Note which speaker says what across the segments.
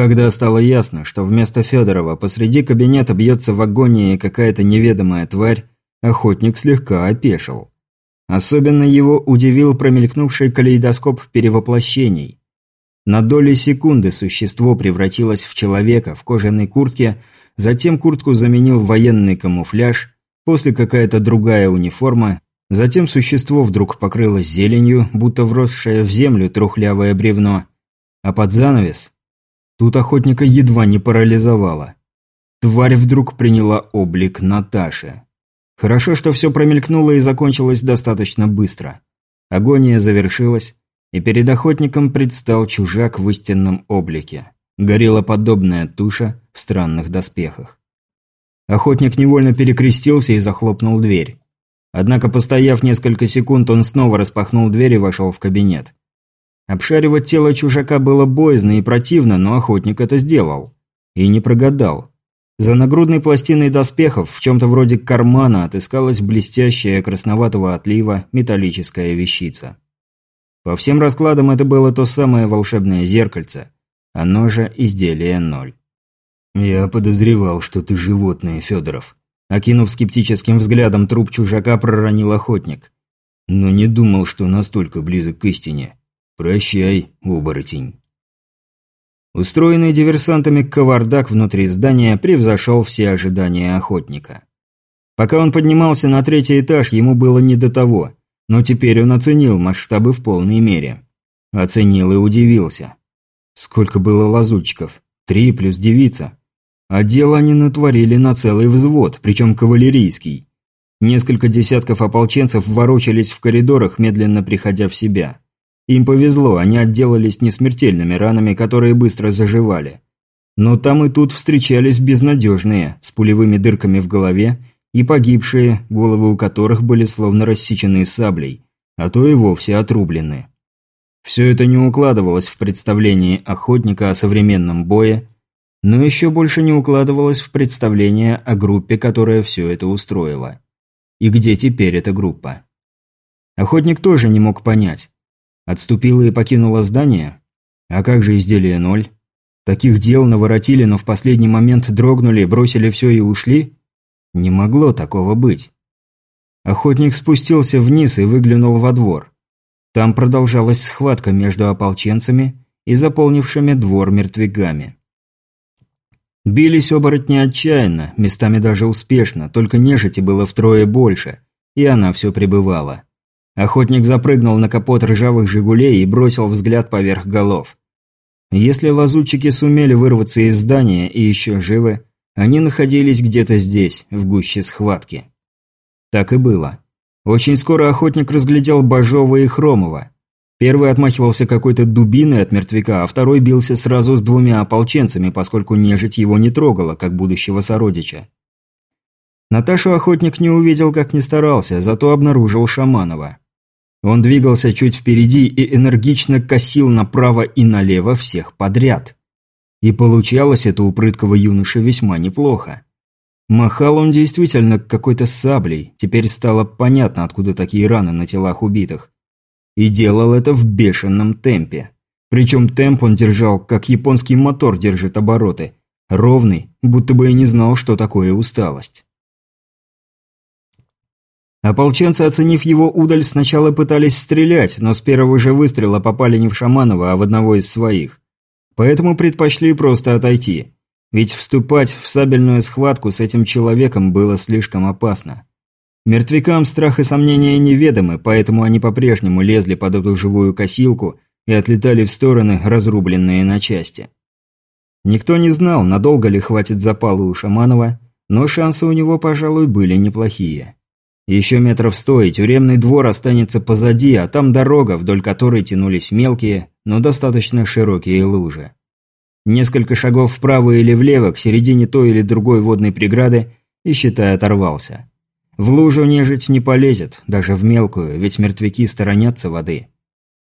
Speaker 1: Когда стало ясно, что вместо Федорова посреди кабинета бьется в агонии какая-то неведомая тварь, охотник слегка опешил. Особенно его удивил промелькнувший калейдоскоп перевоплощений. На доли секунды существо превратилось в человека в кожаной куртке, затем куртку заменил военный камуфляж, после какая-то другая униформа, затем существо вдруг покрылось зеленью, будто вросшее в землю трухлявое бревно, а под занавес Тут охотника едва не парализовало. Тварь вдруг приняла облик Наташи. Хорошо, что все промелькнуло и закончилось достаточно быстро. Агония завершилась, и перед охотником предстал чужак в истинном облике. Горела подобная туша в странных доспехах. Охотник невольно перекрестился и захлопнул дверь. Однако, постояв несколько секунд, он снова распахнул дверь и вошел в кабинет. Обшаривать тело чужака было боязно и противно, но охотник это сделал. И не прогадал. За нагрудной пластиной доспехов, в чем-то вроде кармана, отыскалась блестящая красноватого отлива металлическая вещица. По всем раскладам это было то самое волшебное зеркальце. Оно же изделие ноль. «Я подозревал, что ты животное, Федоров», Окинув скептическим взглядом труп чужака, проронил охотник. Но не думал, что настолько близок к истине. «Прощай, оборотень». Устроенный диверсантами кавардак внутри здания превзошел все ожидания охотника. Пока он поднимался на третий этаж, ему было не до того, но теперь он оценил масштабы в полной мере. Оценил и удивился. Сколько было лазутчиков? Три плюс девица. А дело они натворили на целый взвод, причем кавалерийский. Несколько десятков ополченцев ворочались в коридорах, медленно приходя в себя. Им повезло, они отделались несмертельными ранами, которые быстро заживали. Но там и тут встречались безнадежные, с пулевыми дырками в голове, и погибшие, головы у которых были словно рассечены саблей, а то и вовсе отрублены. Все это не укладывалось в представлении охотника о современном бое, но еще больше не укладывалось в представление о группе, которая все это устроила. И где теперь эта группа? Охотник тоже не мог понять. Отступила и покинула здание? А как же изделие ноль? Таких дел наворотили, но в последний момент дрогнули, бросили все и ушли? Не могло такого быть. Охотник спустился вниз и выглянул во двор. Там продолжалась схватка между ополченцами и заполнившими двор мертвяками. Бились оборотни отчаянно, местами даже успешно, только нежити было втрое больше, и она все пребывала. Охотник запрыгнул на капот ржавых «Жигулей» и бросил взгляд поверх голов. Если лазутчики сумели вырваться из здания и еще живы, они находились где-то здесь, в гуще схватки. Так и было. Очень скоро охотник разглядел Бажова и Хромова. Первый отмахивался какой-то дубиной от мертвяка, а второй бился сразу с двумя ополченцами, поскольку нежить его не трогала, как будущего сородича. Наташу охотник не увидел, как не старался, зато обнаружил Шаманова. Он двигался чуть впереди и энергично косил направо и налево всех подряд. И получалось это у прыткого юноши весьма неплохо. Махал он действительно какой-то саблей, теперь стало понятно, откуда такие раны на телах убитых. И делал это в бешеном темпе. Причем темп он держал, как японский мотор держит обороты. Ровный, будто бы и не знал, что такое усталость. Ополченцы, оценив его удаль, сначала пытались стрелять, но с первого же выстрела попали не в Шаманова, а в одного из своих. Поэтому предпочли просто отойти. Ведь вступать в сабельную схватку с этим человеком было слишком опасно. Мертвякам страх и сомнения неведомы, поэтому они по-прежнему лезли под эту живую косилку и отлетали в стороны, разрубленные на части. Никто не знал, надолго ли хватит запала у Шаманова, но шансы у него, пожалуй, были неплохие. Еще метров сто, и тюремный двор останется позади, а там дорога, вдоль которой тянулись мелкие, но достаточно широкие лужи. Несколько шагов вправо или влево, к середине той или другой водной преграды, и, считай, оторвался. В лужу нежить не полезет, даже в мелкую, ведь мертвяки сторонятся воды.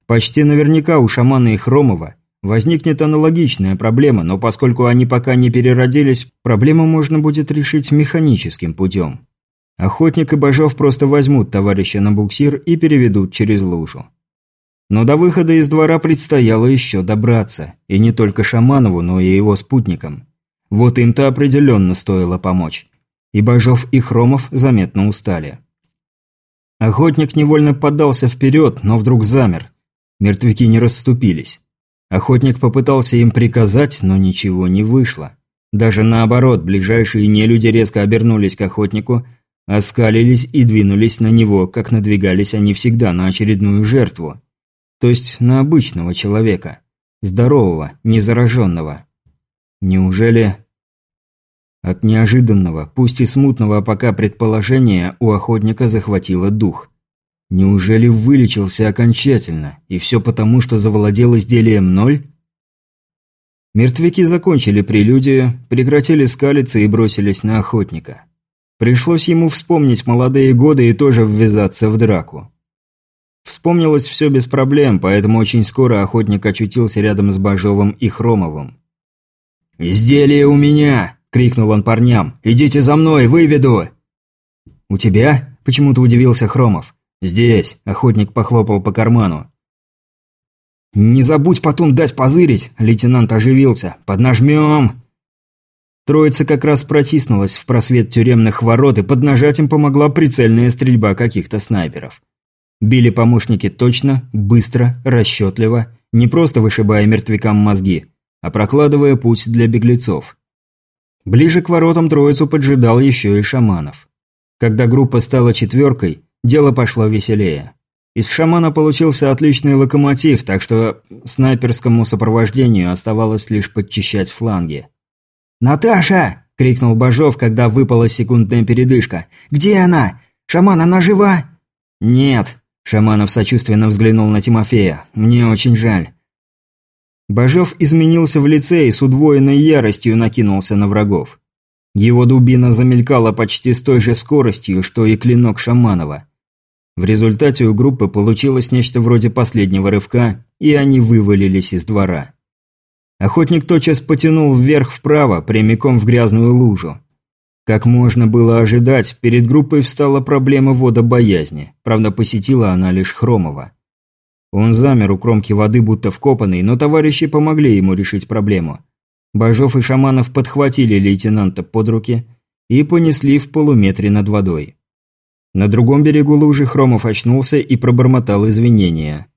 Speaker 1: Почти наверняка у шамана и Хромова возникнет аналогичная проблема, но поскольку они пока не переродились, проблему можно будет решить механическим путем. Охотник и Бажов просто возьмут товарища на буксир и переведут через лужу. Но до выхода из двора предстояло еще добраться, и не только Шаманову, но и его спутникам. Вот им-то определенно стоило помочь. И Бажов, и Хромов заметно устали. Охотник невольно поддался вперед, но вдруг замер. Мертвяки не расступились. Охотник попытался им приказать, но ничего не вышло. Даже наоборот, ближайшие нелюди резко обернулись к охотнику, оскалились и двинулись на него, как надвигались они всегда на очередную жертву. То есть на обычного человека. Здорового, незараженного. Неужели... От неожиданного, пусть и смутного пока предположения, у охотника захватило дух. Неужели вылечился окончательно, и все потому, что завладел изделием ноль? Мертвяки закончили прелюдию, прекратили скалиться и бросились на охотника. Пришлось ему вспомнить молодые годы и тоже ввязаться в драку. Вспомнилось все без проблем, поэтому очень скоро охотник очутился рядом с Бажовым и Хромовым. «Изделие у меня!» – крикнул он парням. «Идите за мной, выведу!» «У тебя?» – почему-то удивился Хромов. «Здесь!» – охотник похлопал по карману. «Не забудь потом дать позырить!» – лейтенант оживился. «Поднажмем!» Троица как раз протиснулась в просвет тюремных ворот, и под нажатием помогла прицельная стрельба каких-то снайперов. Били помощники точно, быстро, расчетливо, не просто вышибая мертвякам мозги, а прокладывая путь для беглецов. Ближе к воротам троицу поджидал еще и шаманов. Когда группа стала четверкой, дело пошло веселее. Из шамана получился отличный локомотив, так что снайперскому сопровождению оставалось лишь подчищать фланги. «Наташа!» – крикнул Бажов, когда выпала секундная передышка. «Где она? Шаман, она жива?» «Нет», – Шаманов сочувственно взглянул на Тимофея. «Мне очень жаль». Бажов изменился в лице и с удвоенной яростью накинулся на врагов. Его дубина замелькала почти с той же скоростью, что и клинок Шаманова. В результате у группы получилось нечто вроде последнего рывка, и они вывалились из двора. Охотник тотчас потянул вверх-вправо, прямиком в грязную лужу. Как можно было ожидать, перед группой встала проблема водобоязни, правда посетила она лишь Хромова. Он замер у кромки воды, будто вкопанный, но товарищи помогли ему решить проблему. Бажов и Шаманов подхватили лейтенанта под руки и понесли в полуметре над водой. На другом берегу лужи Хромов очнулся и пробормотал извинения.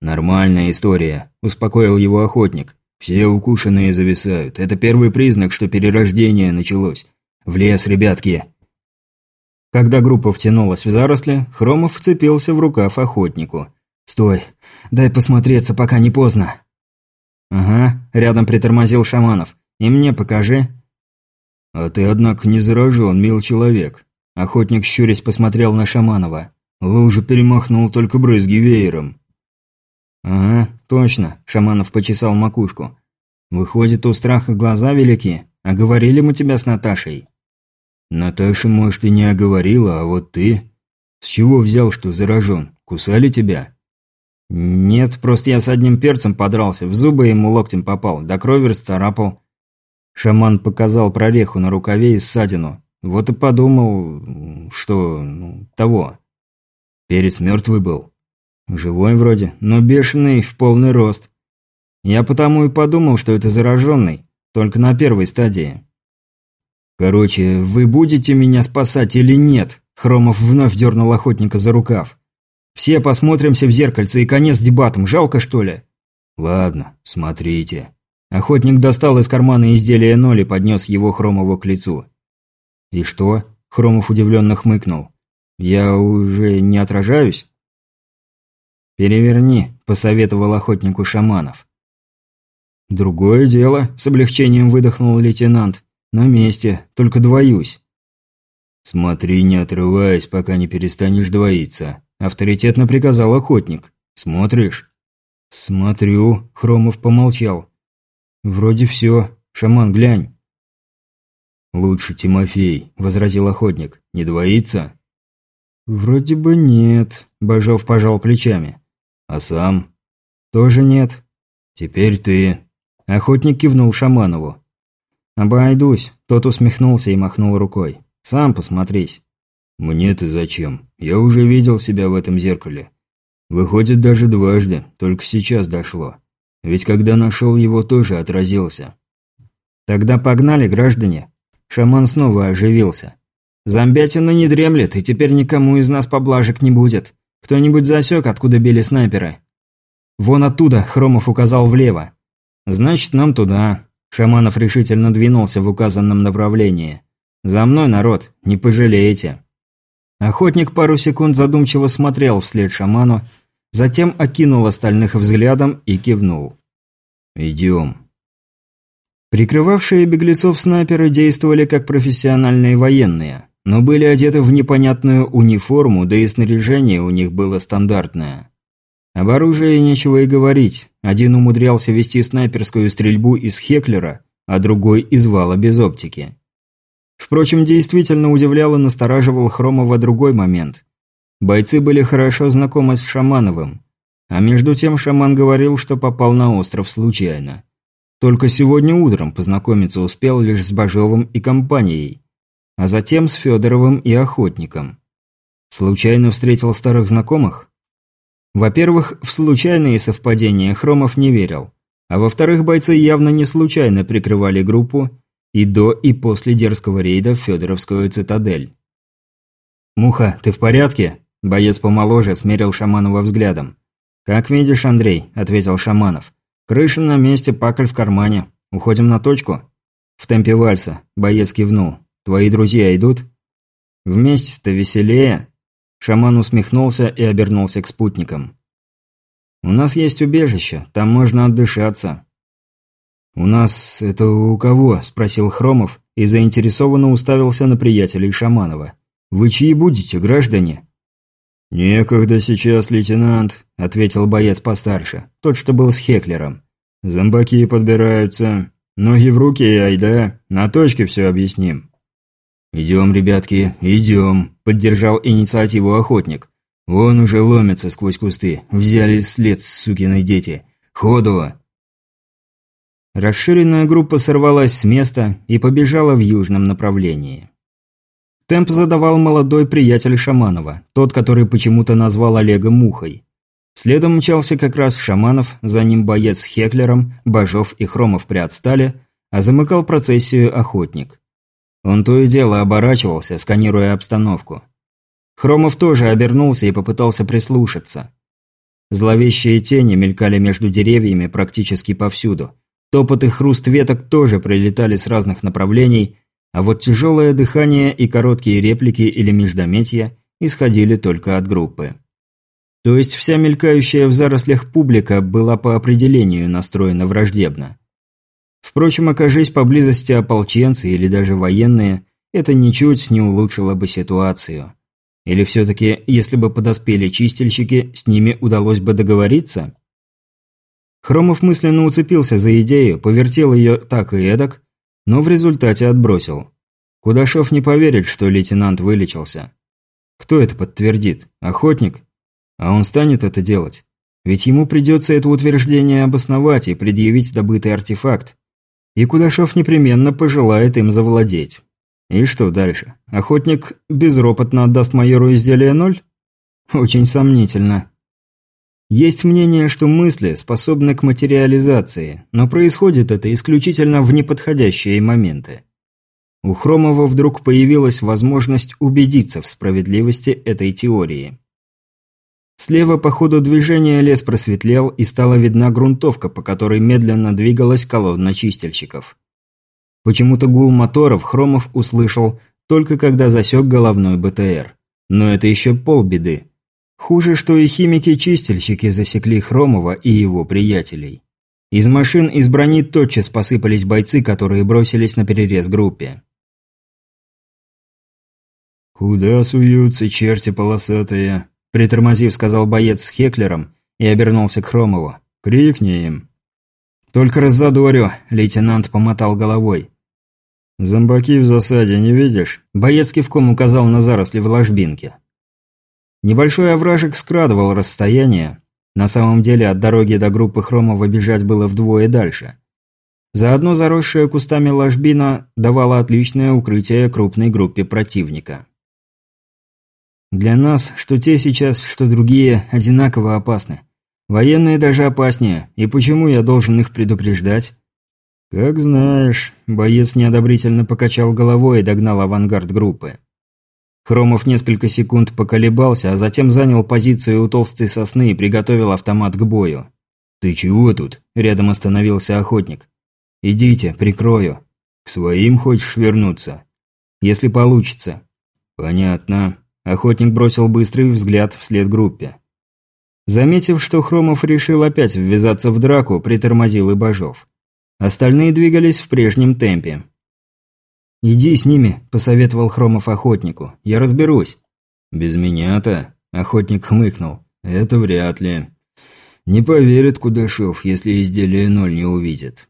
Speaker 1: «Нормальная история», – успокоил его охотник. «Все укушенные зависают. Это первый признак, что перерождение началось. В лес, ребятки!» Когда группа втянулась в заросли, Хромов вцепился в рукав охотнику. «Стой! Дай посмотреться, пока не поздно!» «Ага», – рядом притормозил Шаманов. «И мне покажи». «А ты, однако, не заражен, мил человек», Охотник, щурясь, посмотрел на Шаманова. Лужу перемахнул только брызги веером. «Ага, точно», – Шаманов почесал макушку. «Выходит, у страха глаза велики? А говорили мы тебя с Наташей?» «Наташа, может, и не оговорила, а вот ты...» «С чего взял, что заражен? Кусали тебя?» «Нет, просто я с одним перцем подрался, в зубы ему локтем попал, до крови расцарапал». Шаман показал прореху на рукаве и ссадину. Вот и подумал, что... Ну, того. Перец мертвый был. Живой вроде, но бешеный в полный рост. Я потому и подумал, что это зараженный, только на первой стадии. Короче, вы будете меня спасать или нет? Хромов вновь дернул охотника за рукав. Все посмотримся в зеркальце и конец дебатам, жалко что ли? Ладно, смотрите. Охотник достал из кармана изделие ноль и поднес его Хромову к лицу. «И что?» – Хромов удивленно хмыкнул. «Я уже не отражаюсь?» «Переверни», – посоветовал охотнику шаманов. «Другое дело», – с облегчением выдохнул лейтенант. «На месте, только двоюсь». «Смотри, не отрываясь, пока не перестанешь двоиться», – авторитетно приказал охотник. «Смотришь?» «Смотрю», – Хромов помолчал. «Вроде все. Шаман, глянь». «Лучше Тимофей», – возразил охотник. «Не двоится?» «Вроде бы нет», – Бажов пожал плечами. «А сам?» «Тоже нет». «Теперь ты». Охотник кивнул Шаманову. «Обойдусь», – тот усмехнулся и махнул рукой. «Сам посмотрись». «Мне-то зачем? Я уже видел себя в этом зеркале. Выходит, даже дважды, только сейчас дошло. Ведь когда нашел его, тоже отразился. Тогда погнали, граждане. Шаман снова оживился. Зомбятина не дремлет, и теперь никому из нас поблажек не будет. Кто-нибудь засек, откуда били снайперы? Вон оттуда, Хромов указал влево. Значит, нам туда. Шаманов решительно двинулся в указанном направлении. За мной, народ, не пожалеете. Охотник пару секунд задумчиво смотрел вслед шаману, затем окинул остальных взглядом и кивнул. «Идем». Прикрывавшие беглецов снайперы действовали как профессиональные военные, но были одеты в непонятную униформу, да и снаряжение у них было стандартное. Об оружии нечего и говорить. Один умудрялся вести снайперскую стрельбу из Хеклера, а другой из вала без оптики. Впрочем, действительно удивлял и настораживал Хромова другой момент. Бойцы были хорошо знакомы с Шамановым. А между тем шаман говорил, что попал на остров случайно. Только сегодня утром познакомиться успел лишь с Бажовым и компанией, а затем с Федоровым и Охотником. Случайно встретил старых знакомых? Во-первых, в случайные совпадения Хромов не верил, а во-вторых, бойцы явно не случайно прикрывали группу и до, и после дерзкого рейда в Федоровскую цитадель. «Муха, ты в порядке?» Боец помоложе смерил Шаманова взглядом. «Как видишь, Андрей», – ответил Шаманов. «Крыша на месте, пакль в кармане. Уходим на точку?» «В темпе вальса», – боец кивнул. «Твои друзья идут?» «Вместе-то веселее». Шаман усмехнулся и обернулся к спутникам. «У нас есть убежище, там можно отдышаться». «У нас это у кого?» – спросил Хромов и заинтересованно уставился на приятелей Шаманова. «Вы чьи будете, граждане?» «Некогда сейчас, лейтенант», – ответил боец постарше, тот, что был с Хеклером. «Зомбаки подбираются. Ноги в руки и айда, на точке все объясним». «Идем, ребятки, идем», – поддержал инициативу охотник. «Вон уже ломятся сквозь кусты. Взяли след, сукины дети. Ходу!» Расширенная группа сорвалась с места и побежала в южном направлении. Темп задавал молодой приятель Шаманова, тот, который почему-то назвал Олега Мухой. Следом мчался как раз Шаманов, за ним боец с Хеклером, Бажов и Хромов приотстали, а замыкал процессию охотник. Он то и дело оборачивался, сканируя обстановку. Хромов тоже обернулся и попытался прислушаться. Зловещие тени мелькали между деревьями практически повсюду. Топот и хруст веток тоже прилетали с разных направлений, а вот тяжелое дыхание и короткие реплики или междометия исходили только от группы. То есть вся мелькающая в зарослях публика была по определению настроена враждебно. Впрочем, окажись поблизости ополченцы или даже военные, это ничуть не улучшило бы ситуацию. Или все-таки, если бы подоспели чистильщики, с ними удалось бы договориться? Хромов мысленно уцепился за идею, повертел ее так и эдак, но в результате отбросил. Кудашов не поверит, что лейтенант вылечился. Кто это подтвердит? Охотник? А он станет это делать? Ведь ему придется это утверждение обосновать и предъявить добытый артефакт. И Кудашов непременно пожелает им завладеть. И что дальше? Охотник безропотно отдаст майору изделие ноль? Очень сомнительно. Есть мнение, что мысли способны к материализации, но происходит это исключительно в неподходящие моменты. У Хромова вдруг появилась возможность убедиться в справедливости этой теории. Слева по ходу движения лес просветлел и стала видна грунтовка, по которой медленно двигалась колонна чистильщиков. Почему-то гул моторов Хромов услышал только когда засек головной БТР. Но это еще полбеды. Хуже, что и химики-чистильщики засекли Хромова и его приятелей. Из машин из брони тотчас посыпались бойцы, которые бросились на перерез группе. «Куда суются черти полосатые?» – притормозив, сказал боец с Хеклером и обернулся к Хромову. «Крикни им!» «Только раззадорю», – лейтенант помотал головой. «Зомбаки в засаде, не видишь?» Боец кивком указал на заросли в ложбинке. Небольшой овражек скрадывал расстояние. На самом деле от дороги до группы Хромова бежать было вдвое дальше. Заодно заросшая кустами ложбина давала отличное укрытие крупной группе противника. Для нас, что те сейчас, что другие, одинаково опасны. Военные даже опаснее, и почему я должен их предупреждать? Как знаешь, боец неодобрительно покачал головой и догнал авангард группы. Хромов несколько секунд поколебался, а затем занял позицию у толстой сосны и приготовил автомат к бою. «Ты чего тут?» – рядом остановился охотник. «Идите, прикрою. К своим хочешь вернуться?» «Если получится». «Понятно». Охотник бросил быстрый взгляд вслед группе. Заметив, что Хромов решил опять ввязаться в драку, притормозил и Бажов. Остальные двигались в прежнем темпе. «Иди с ними», – посоветовал Хромов охотнику. «Я разберусь». «Без меня-то?» – охотник хмыкнул. «Это вряд ли. Не поверит Кудашов, если изделие ноль не увидит».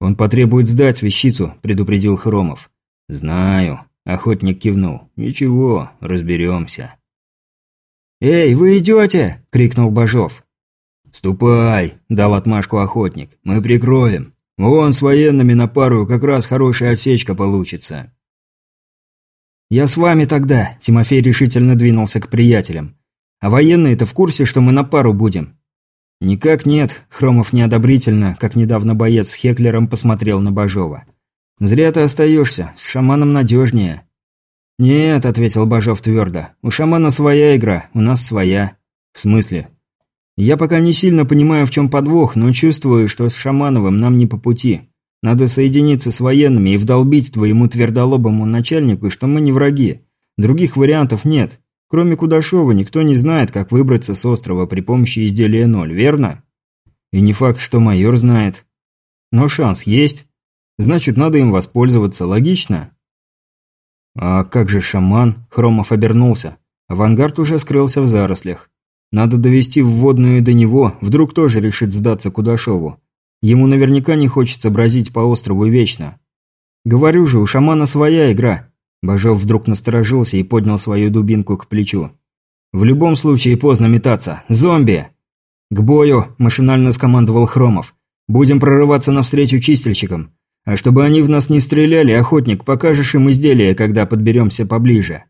Speaker 1: «Он потребует сдать вещицу», – предупредил Хромов. «Знаю», – охотник кивнул. «Ничего, разберемся». «Эй, вы идете?» – крикнул Бажов. «Ступай», – дал отмашку охотник. «Мы прикроем». Вон с военными на пару как раз хорошая отсечка получится. «Я с вами тогда», – Тимофей решительно двинулся к приятелям. «А военные-то в курсе, что мы на пару будем?» «Никак нет», – Хромов неодобрительно, как недавно боец с Хеклером посмотрел на Бажова. «Зря ты остаешься, с шаманом надежнее». «Нет», – ответил Бажов твердо, – «у шамана своя игра, у нас своя». «В смысле?» Я пока не сильно понимаю, в чем подвох, но чувствую, что с Шамановым нам не по пути. Надо соединиться с военными и вдолбить твоему твердолобому начальнику, что мы не враги. Других вариантов нет. Кроме Кудашова, никто не знает, как выбраться с острова при помощи изделия ноль, верно? И не факт, что майор знает. Но шанс есть. Значит, надо им воспользоваться, логично? А как же шаман? Хромов обернулся. Авангард уже скрылся в зарослях. Надо довести вводную до него, вдруг тоже решит сдаться Кудашову. Ему наверняка не хочется бродить по острову вечно. Говорю же, у шамана своя игра. Бажов вдруг насторожился и поднял свою дубинку к плечу. В любом случае поздно метаться. Зомби! К бою, машинально скомандовал Хромов. Будем прорываться навстречу чистильщикам. А чтобы они в нас не стреляли, охотник, покажешь им изделие, когда подберемся поближе.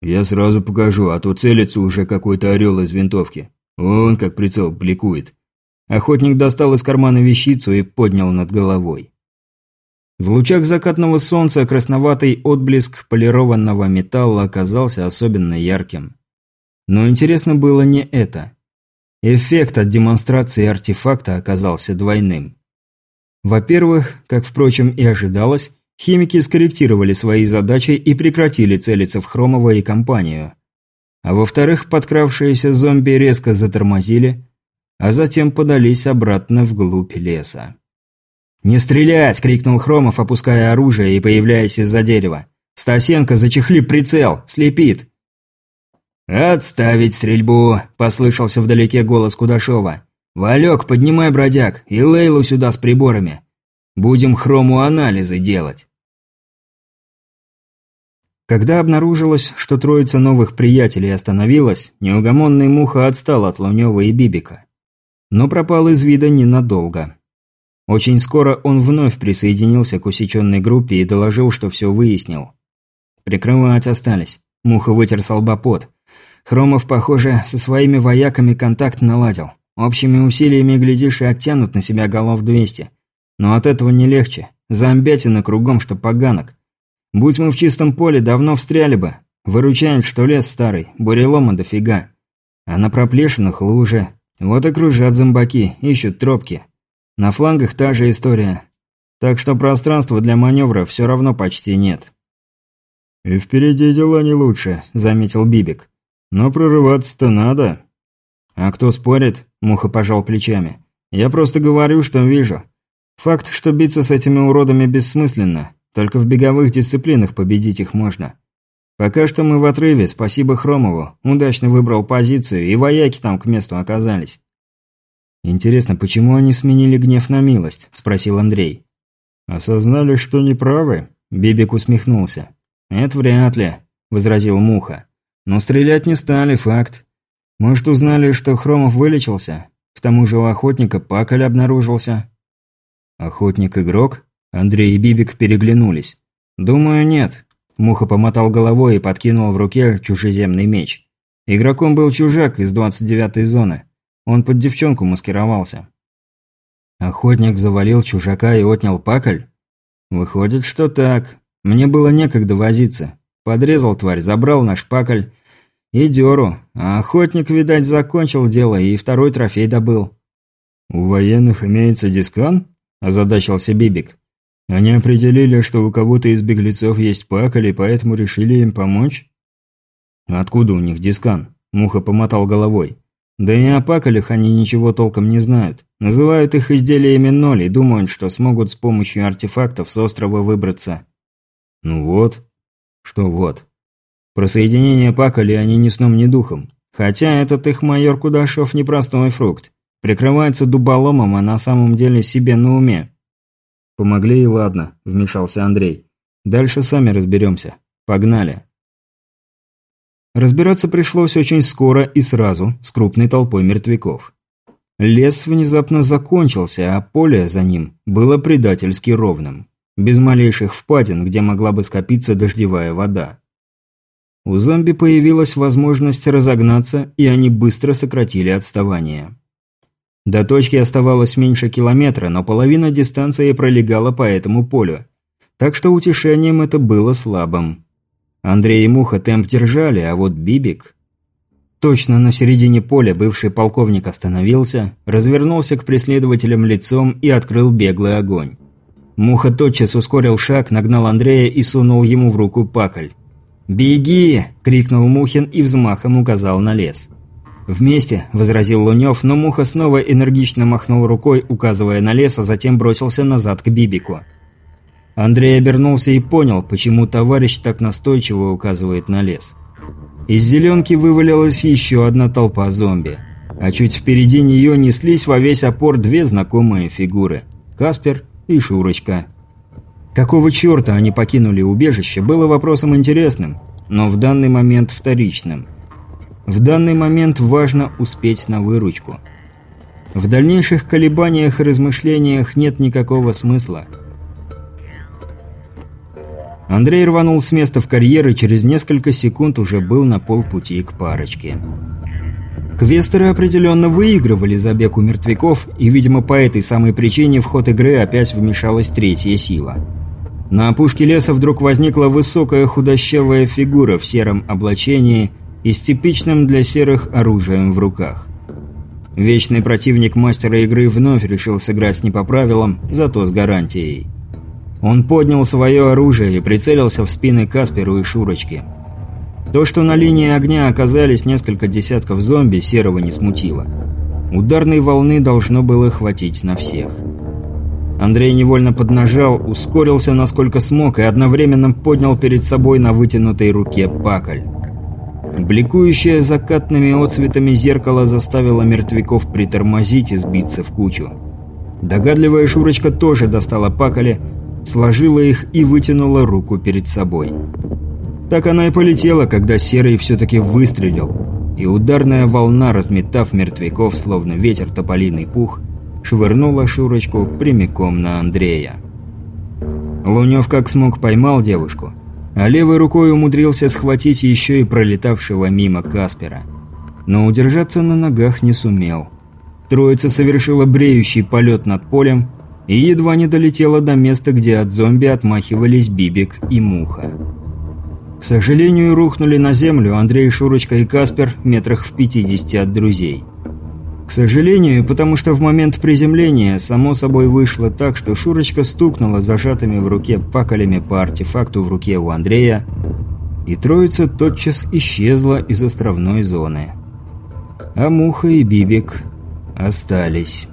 Speaker 1: «Я сразу покажу, а то целится уже какой-то орел из винтовки. Он как прицел бликует». Охотник достал из кармана вещицу и поднял над головой. В лучах закатного солнца красноватый отблеск полированного металла оказался особенно ярким. Но интересно было не это. Эффект от демонстрации артефакта оказался двойным. Во-первых, как, впрочем, и ожидалось, Химики скорректировали свои задачи и прекратили целиться в Хромова и компанию. А во-вторых, подкравшиеся зомби резко затормозили, а затем подались обратно вглубь леса. «Не стрелять!» – крикнул Хромов, опуская оружие и появляясь из-за дерева. «Стасенко, зачехли прицел! Слепит!» «Отставить стрельбу!» – послышался вдалеке голос Кудашова. «Валек, поднимай бродяг и Лейлу сюда с приборами. Будем хрому анализы делать». Когда обнаружилось, что троица новых приятелей остановилась, неугомонный Муха отстал от Лунёва и Бибика. Но пропал из вида ненадолго. Очень скоро он вновь присоединился к усеченной группе и доложил, что все выяснил. Прикрывать остались. Муха вытер с Хромов, похоже, со своими вояками контакт наладил. Общими усилиями, глядишь, и оттянут на себя голов 200. Но от этого не легче. Зомбятина кругом, что поганок. Будь мы в чистом поле, давно встряли бы. Выручаем, что лес старый, бурелома дофига. А на проплешинах лужи. Вот и кружат зомбаки, ищут тропки. На флангах та же история. Так что пространства для маневра все равно почти нет. «И впереди дела не лучше», – заметил Бибик. «Но прорываться-то надо». «А кто спорит?» – Муха пожал плечами. «Я просто говорю, что вижу. Факт, что биться с этими уродами бессмысленно. Только в беговых дисциплинах победить их можно. Пока что мы в отрыве, спасибо Хромову. Удачно выбрал позицию, и вояки там к месту оказались. «Интересно, почему они сменили гнев на милость?» – спросил Андрей. «Осознали, что неправы?» – Бибик усмехнулся. «Это вряд ли», – возразил Муха. «Но стрелять не стали, факт. Может, узнали, что Хромов вылечился? К тому же у охотника паколь обнаружился». «Охотник-игрок?» Андрей и Бибик переглянулись. «Думаю, нет. Муха помотал головой и подкинул в руке чужеземный меч. Игроком был чужак из 29-й зоны. Он под девчонку маскировался. Охотник завалил чужака и отнял пакль? Выходит, что так. Мне было некогда возиться. Подрезал тварь, забрал наш пакль и дёру. А охотник, видать, закончил дело и второй трофей добыл. «У военных имеется дискан?» – озадачился Бибик. «Они определили, что у кого-то из беглецов есть пакль, и поэтому решили им помочь?» «Откуда у них дискан?» – Муха помотал головой. «Да и о пакалях они ничего толком не знают. Называют их изделиями ноль и думают, что смогут с помощью артефактов с острова выбраться». «Ну вот». «Что вот?» «Про соединение пакали они ни сном, ни духом. Хотя этот их майор Кудашов непростой фрукт. Прикрывается дуболомом, а на самом деле себе на уме». «Помогли и ладно», – вмешался Андрей. «Дальше сами разберемся. Погнали». Разбираться пришлось очень скоро и сразу, с крупной толпой мертвяков. Лес внезапно закончился, а поле за ним было предательски ровным, без малейших впадин, где могла бы скопиться дождевая вода. У зомби появилась возможность разогнаться, и они быстро сократили отставание. До точки оставалось меньше километра, но половина дистанции пролегала по этому полю, так что утешением это было слабым. Андрей и Муха темп держали, а вот Бибик... Точно на середине поля бывший полковник остановился, развернулся к преследователям лицом и открыл беглый огонь. Муха тотчас ускорил шаг, нагнал Андрея и сунул ему в руку пакль. «Беги!» – крикнул Мухин и взмахом указал на лес. «Вместе!» – возразил Лунёв, но Муха снова энергично махнул рукой, указывая на лес, а затем бросился назад к Бибику. Андрей обернулся и понял, почему товарищ так настойчиво указывает на лес. Из зеленки вывалилась еще одна толпа зомби. А чуть впереди нее неслись во весь опор две знакомые фигуры – Каспер и Шурочка. Какого черта они покинули убежище, было вопросом интересным, но в данный момент вторичным. В данный момент важно успеть на выручку. В дальнейших колебаниях и размышлениях нет никакого смысла – Андрей рванул с места в карьер и через несколько секунд уже был на полпути к парочке. Квестеры определенно выигрывали забег у мертвяков, и, видимо, по этой самой причине в ход игры опять вмешалась третья сила. На опушке леса вдруг возникла высокая худощавая фигура в сером облачении и с типичным для серых оружием в руках. Вечный противник мастера игры вновь решил сыграть не по правилам, зато с гарантией. Он поднял свое оружие и прицелился в спины Касперу и Шурочки. То, что на линии огня оказались несколько десятков зомби, Серого не смутило. Ударной волны должно было хватить на всех. Андрей невольно поднажал, ускорился насколько смог и одновременно поднял перед собой на вытянутой руке пакль. Бликующее закатными отцветами зеркало заставило мертвяков притормозить и сбиться в кучу. Догадливая Шурочка тоже достала пакали, сложила их и вытянула руку перед собой. Так она и полетела, когда Серый все-таки выстрелил, и ударная волна, разметав мертвяков, словно ветер тополиный пух, швырнула Шурочку прямиком на Андрея. Лунев как смог поймал девушку, а левой рукой умудрился схватить еще и пролетавшего мимо Каспера. Но удержаться на ногах не сумел. Троица совершила бреющий полет над полем, и едва не долетела до места, где от зомби отмахивались Бибик и Муха. К сожалению, рухнули на землю Андрей, Шурочка и Каспер метрах в 50 от друзей. К сожалению, потому что в момент приземления само собой вышло так, что Шурочка стукнула зажатыми в руке пакалями по артефакту в руке у Андрея, и троица тотчас исчезла из островной зоны. А Муха и Бибик остались.